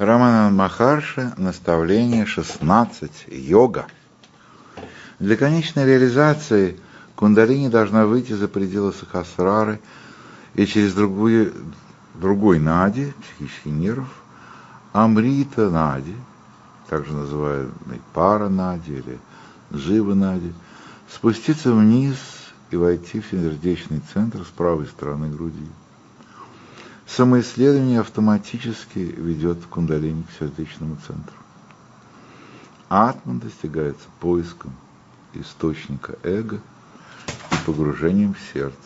Раманан Махарши, наставление 16, йога. Для конечной реализации кундалини должна выйти за пределы сахасрары и через другую, другой нади, психический нерв, амрита нади, также называемый пара нади или жива нади, спуститься вниз и войти в сердечный центр с правой стороны груди. Самоисследование автоматически ведет кундалини к сердечному центру. Атман достигается поиском источника эго и погружением в сердце.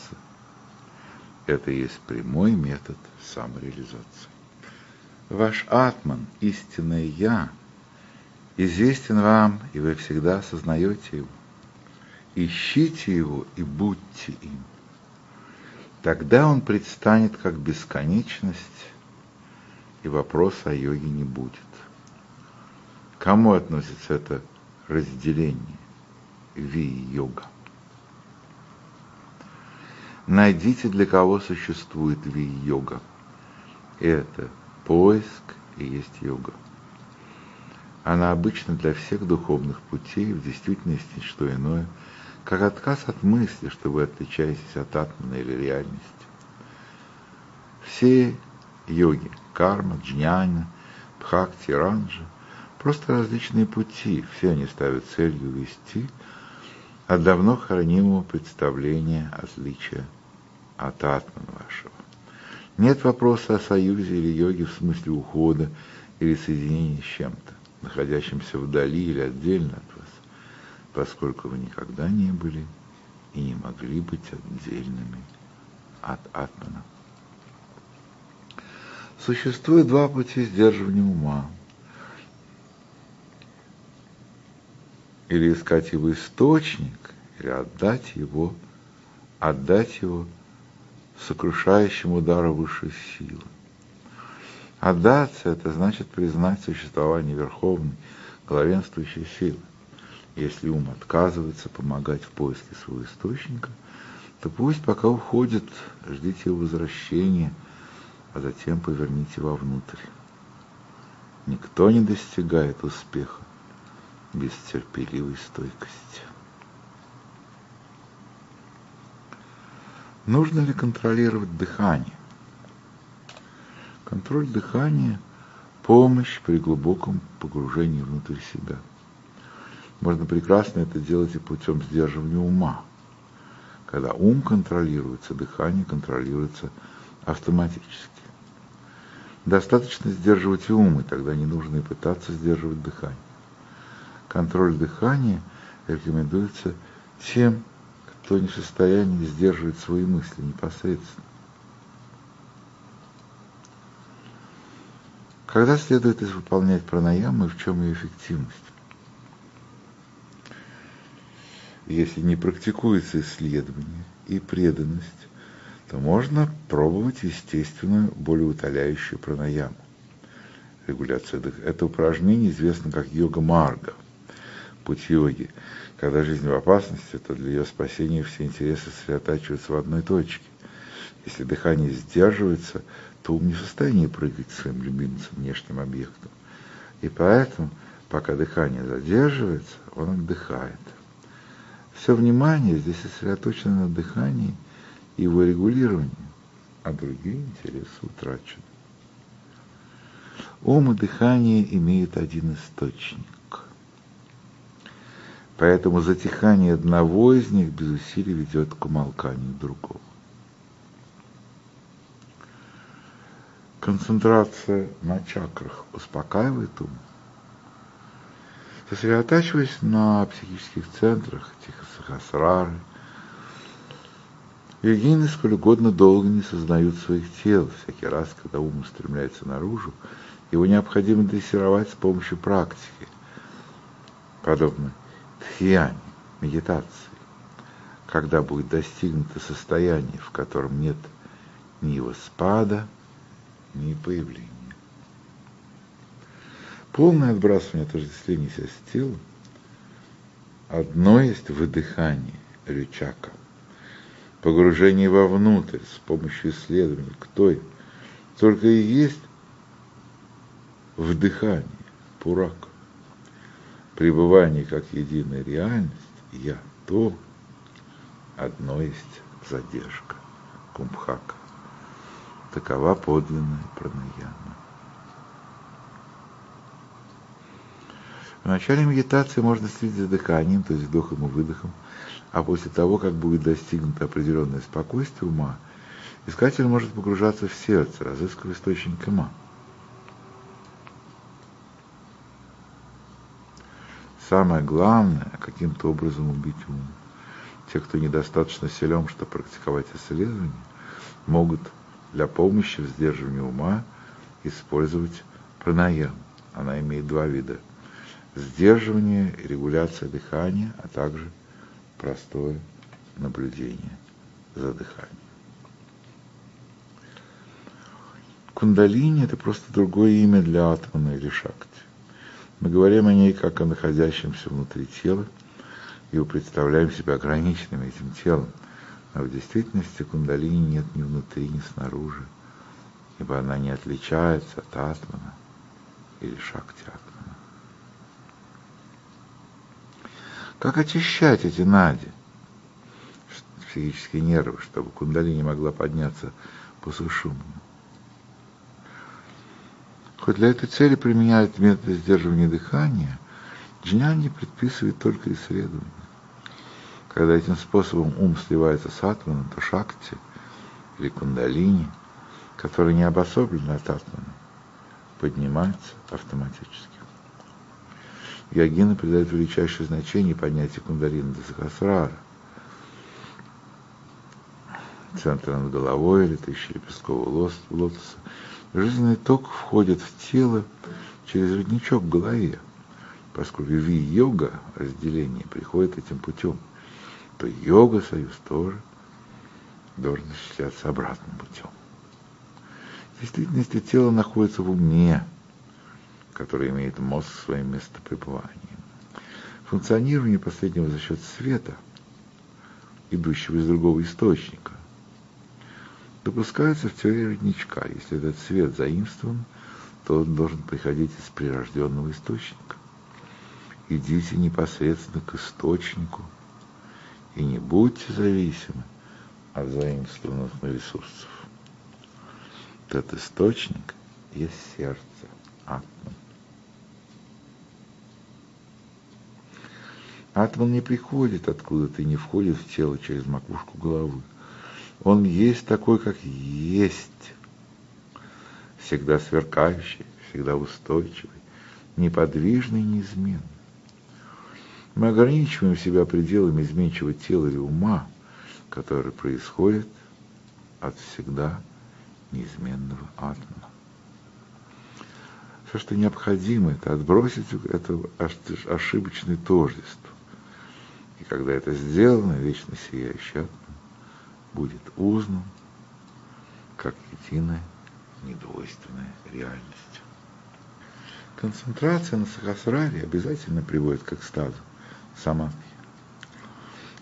Это и есть прямой метод самореализации. Ваш атман, истинное я, известен вам, и вы всегда осознаете его. Ищите его и будьте им. Тогда он предстанет как бесконечность, и вопроса о йоге не будет. Кому относится это разделение ви-йога? Найдите, для кого существует ви-йога. Это поиск и есть йога. Она обычно для всех духовных путей, в действительности что иное – как отказ от мысли, что вы отличаетесь от атмана или реальности. Все йоги, карма, джняна, бхакти, ранджа, просто различные пути, все они ставят целью вести от давно хранимого представления отличия от атмана вашего. Нет вопроса о союзе или йоге в смысле ухода или соединения с чем-то, находящимся вдали или отдельно от вас поскольку вы никогда не были и не могли быть отдельными от атмана. Существует два пути сдерживания ума. Или искать его источник, или отдать его, отдать его сокрушающему удару высшей силы. Отдаться – это значит признать существование верховной, главенствующей силы. Если ум отказывается помогать в поиске своего источника, то пусть пока уходит, ждите его возвращения, а затем поверните вовнутрь. Никто не достигает успеха без терпеливой стойкости. Нужно ли контролировать дыхание? Контроль дыхания – помощь при глубоком погружении внутрь себя – можно прекрасно это делать и путем сдерживания ума. Когда ум контролируется, дыхание контролируется автоматически. Достаточно сдерживать и ум, и тогда не нужно и пытаться сдерживать дыхание. Контроль дыхания рекомендуется тем, кто не в состоянии сдерживать свои мысли непосредственно. Когда следует выполнять пранаяму и в чем ее эффективность? Если не практикуется исследование и преданность, то можно пробовать естественную, более утоляющую пранаяму. Регуляция дыхания. Это упражнение известно как йога-марга, путь йоги. Когда жизнь в опасности, то для ее спасения все интересы сосредотачиваются в одной точке. Если дыхание сдерживается, то ум не в состоянии прыгать своим любимцем, внешним объектом. И поэтому, пока дыхание задерживается, он отдыхает. Все внимание здесь сосредоточено на дыхании и его регулировании, а другие интересы утрачены. Ум и дыхание имеют один источник. Поэтому затихание одного из них без усилий ведет к умолканию другого. Концентрация на чакрах успокаивает ум, Сосредотачиваясь на психических центрах, тихосахасрары, йогины сколь угодно долго не сознают своих тел. Всякий раз, когда ум устремляется наружу, его необходимо дрессировать с помощью практики, подобно тхьяне, медитации, когда будет достигнуто состояние, в котором нет ни его спада, ни появления. Полное отбрасывание отождествления себя с телом. Одно есть выдыхание, рючака. Погружение вовнутрь с помощью исследования, кто я. Только и есть в дыхании, пурак, пребывание как единая реальность, я то, одно есть задержка, кумбхака. Такова подлинная пранаяма. В начале медитации можно следить за дыханием, то есть вдохом и выдохом, а после того, как будет достигнуто определенное спокойствие ума, искатель может погружаться в сердце, разыскивая источник ума. Самое главное – каким-то образом убить ум. Те, кто недостаточно силен, чтобы практиковать исследование, могут для помощи в сдерживании ума использовать пранаям. Она имеет два вида – сдерживание регуляция дыхания, а также простое наблюдение за дыханием. Кундалини – это просто другое имя для атмана или шакти. Мы говорим о ней как о находящемся внутри тела, и представляем себя ограниченным этим телом. Но в действительности кундалини нет ни внутри, ни снаружи, ибо она не отличается от атмана или шакти атмана. Как очищать эти нади, психические нервы, чтобы кундалини могла подняться по сушуму? Хоть для этой цели применяют методы сдерживания дыхания, джняни предписывает только исследование. Когда этим способом ум сливается с атманом, то шакти или кундалини, который не обособлен от атмана, поднимается автоматически. Йогины придают величайшее значение понятию кундалини Дасахасрара. Центр над головой или тысячи лепестков лотоса. Жизненный ток входит в тело через родничок в голове. Поскольку ви-йога, разделение, приходит этим путем, то йога-союз тоже должен осуществляться обратным путем. В действительности тело находится в уме, который имеет мозг своим местопребыванием. Функционирование последнего за счет света, идущего из другого источника, допускается в теории родничка. Если этот свет заимствован, то он должен приходить из прирожденного источника. Идите непосредственно к источнику и не будьте зависимы от заимствованных ресурсов. Этот источник есть сердце, атман. Атман не приходит откуда-то и не входит в тело через макушку головы. Он есть такой, как есть. Всегда сверкающий, всегда устойчивый, неподвижный, неизменный. Мы ограничиваем себя пределами изменчивого тела или ума, который происходит от всегда неизменного атома. Все, что необходимо, это отбросить это ошибочное тождество когда это сделано, вечно сияющий будет узнан как единая недвойственная реальность. Концентрация на сахасраре обязательно приводит к экстазу, самадхи.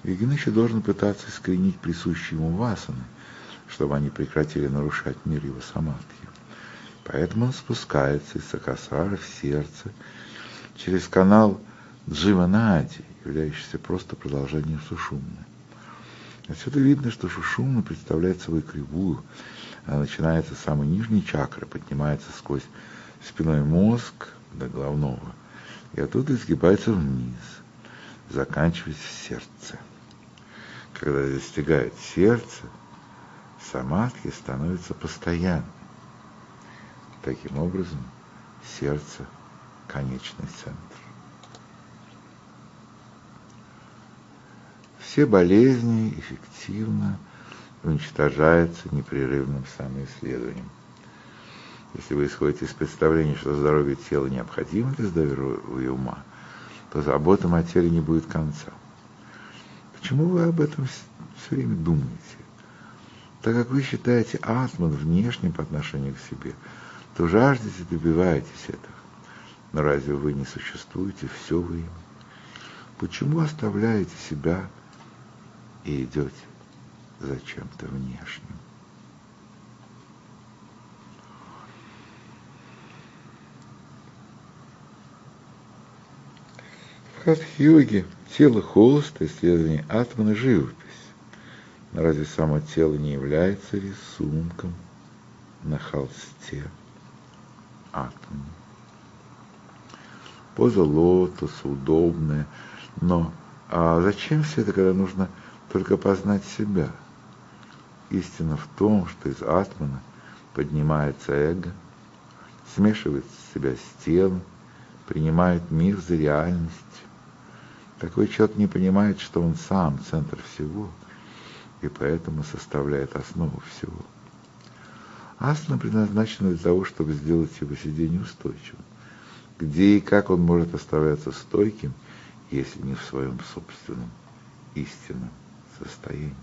Йогиныч должен пытаться искоренить присущие ему васаны, чтобы они прекратили нарушать мир его самадхи. Поэтому он спускается из сахасрара в сердце через канал Дживанади, являющийся просто продолжением сушумны. Отсюда видно, что сушумна представляет собой кривую. Она начинается с самой нижней чакры, поднимается сквозь спиной мозг до головного, и оттуда изгибается вниз, заканчиваясь в сердце. Когда достигает сердца, самадхи становится постоянным. Таким образом, сердце – конечный центр. Все болезни эффективно уничтожаются непрерывным самоисследованием. Если вы исходите из представления, что здоровье тела необходимо для здоровья ума, то заботам теле не будет конца. Почему вы об этом все время думаете? Так как вы считаете атман внешним по отношению к себе, то жаждете, добиваетесь этого. Но разве вы не существуете, все им? Почему оставляете себя и идет за чем-то внешним. Фридрих Йоги тело холосто, исследование атмана, живопись. Но разве само тело не является рисунком на холсте атома? Поза лотоса, удобная, но а зачем все это, когда нужно только познать себя? Истина в том, что из атмана поднимается эго, смешивает себя с принимает мир за реальность. Такой человек не понимает, что он сам центр всего, и поэтому составляет основу всего. Асана предназначена для того, чтобы сделать его сидение устойчивым. Где и как он может оставаться стойким, если не в своем собственном истинном состоянии?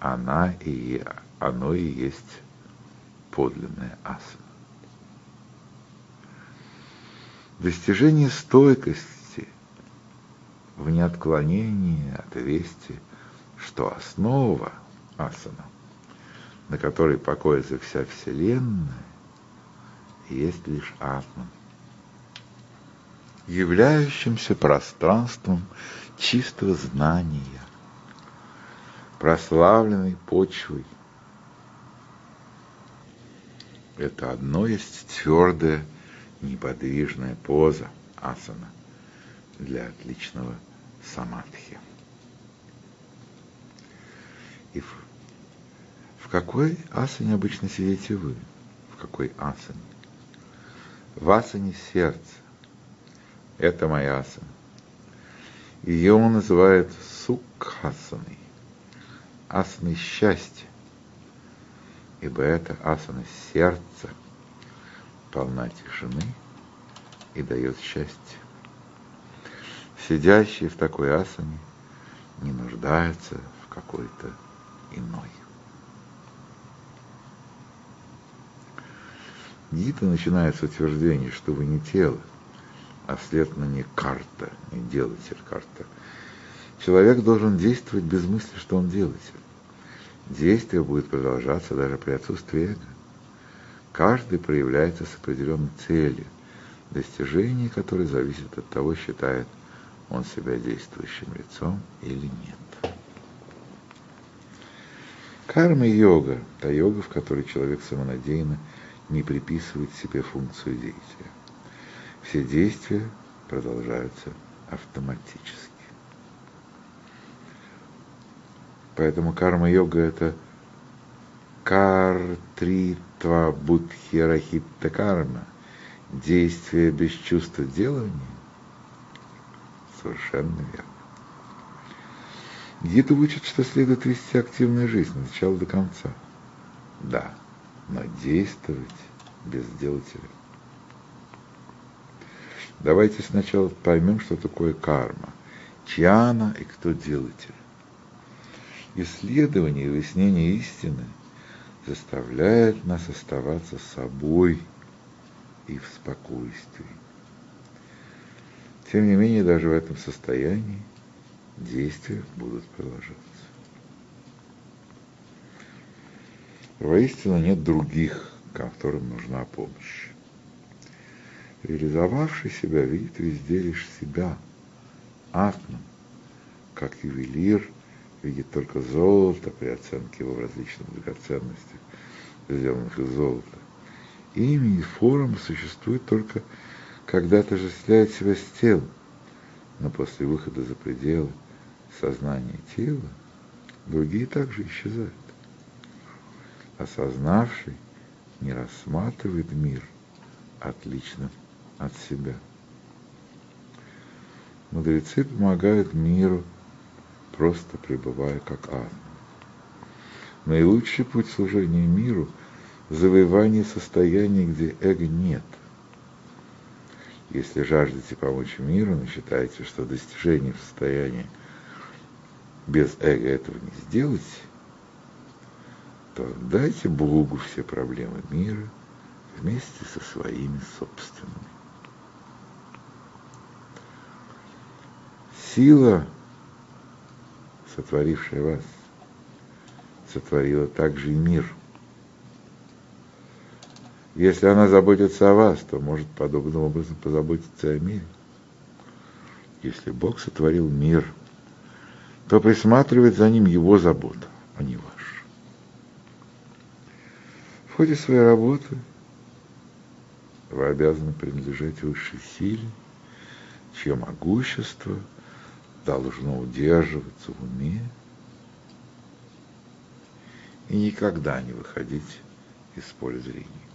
Она и оно и есть подлинная асана. Достижение стойкости в неотклонении от вести, что основа асана, на которой покоится вся Вселенная, есть лишь атман, являющимся пространством чистого знания, прославленной почвой. Это одно есть твердое неподвижная поза асана для отличного самадхи. И в, в какой асане обычно сидите вы? В какой асане? В асане сердца. Это моя асана. Ее называют сукхасаной, асаной счастья, ибо это асана сердца – полна тишины и дает счастье. Сидящий в такой асане не нуждается в какой-то иной. Гита начинает с утверждения, что вы не тело, а следовательно не карта, не делатель карта. Человек должен действовать без мысли, что он делатель. Действие будет продолжаться даже при отсутствии эго. Каждый проявляется с определенной целью, достижение которой зависит от того, считает он себя действующим лицом или нет. Карма-йога – та йога, в которой человек самонадеянно не приписывает себе функцию действия. Все действия продолжаются автоматически. Поэтому карма-йога – это картритва будхирахитта карма, действие без чувства делания, совершенно верно. Гита учит, что следует вести активную жизнь от начала до конца. Да, но действовать без делателя. Давайте сначала поймем, что такое карма, чья она и кто делатель. Исследование и выяснение истины – заставляет нас оставаться собой и в спокойствии. Тем не менее, даже в этом состоянии действия будут продолжаться. Воистину нет других, которым нужна помощь. Реализовавший себя видит везде лишь себя, атман, как ювелир видит только золото при оценке его различных драгоценностях, сделанных из золота. Имя и форма существуют только когда отождествляет себя с телом, но после выхода за пределы сознания тела другие также исчезают. Осознавший не рассматривает мир отличным от себя. Мудрецы помогают миру просто пребывая как ангел. Наилучший путь служения миру – завоевание состояния, где эго нет. Если жаждете помочь миру, но считаете, что достижение в состоянии без эго этого не сделать, то дайте Богу все проблемы мира вместе со своими собственными. Сила сотворившая вас, сотворила также и мир. Если она заботится о вас, то может подобным образом позаботиться о мире. Если Бог сотворил мир, то присматривает за ним его забота, а не ваша. В ходе своей работы вы обязаны принадлежать высшей силе, чье могущество должно удерживаться в уме и никогда не выходить из поля зрения.